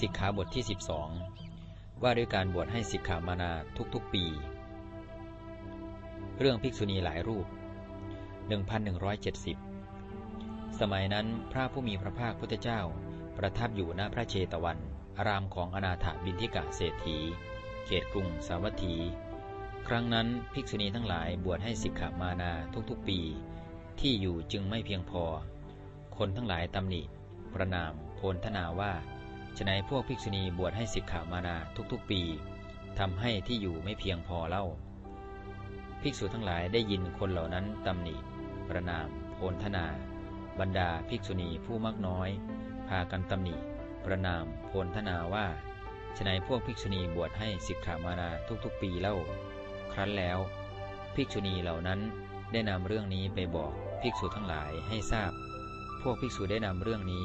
สิกขาบทที่ 12 ว่าด้วยการบวชให้สิกขามานาทุกๆปี เรื่องภิกษุณีหลายรูป 1170 สมัยนั้นพระผู้มีพระภาคพุทธเจ้า ประทับอยู่ณพระเชตวัน อารามของอนาถบินทิกะเศรษฐี เขตกรุงสาวัตถี ครั้งนั้นภิกษุณีทั้งหลายบวชให้สิกขามานาทุกๆปี ที่อยู่จึงไม่เพียงพอ คนทั้งหลายตำหนิ ประนาม โพลธนาว่า ฉนัยพวกภิกษุณีบวชให้สิกขามานาทุกๆปีทำให้ที่อยู่ไม่เพียงพอเล่า ภิกษุทั้งหลายได้ยินคนเหล่านั้นตำหนิ ประนามโพลธนา บรรดาภิกษุณีผู้มักน้อย พากันตำหนิ ประนามโพลธนาว่าฉนัยพวกภิกษุณีบวชให้สิกขามานาทุกๆปีเล่า ครั้นแล้ว ภิกษุณีเหล่านั้นได้นำเรื่องนี้ไปบอกภิกษุทั้งหลายให้ทราบ พวกภิกษุได้นำเรื่องนี้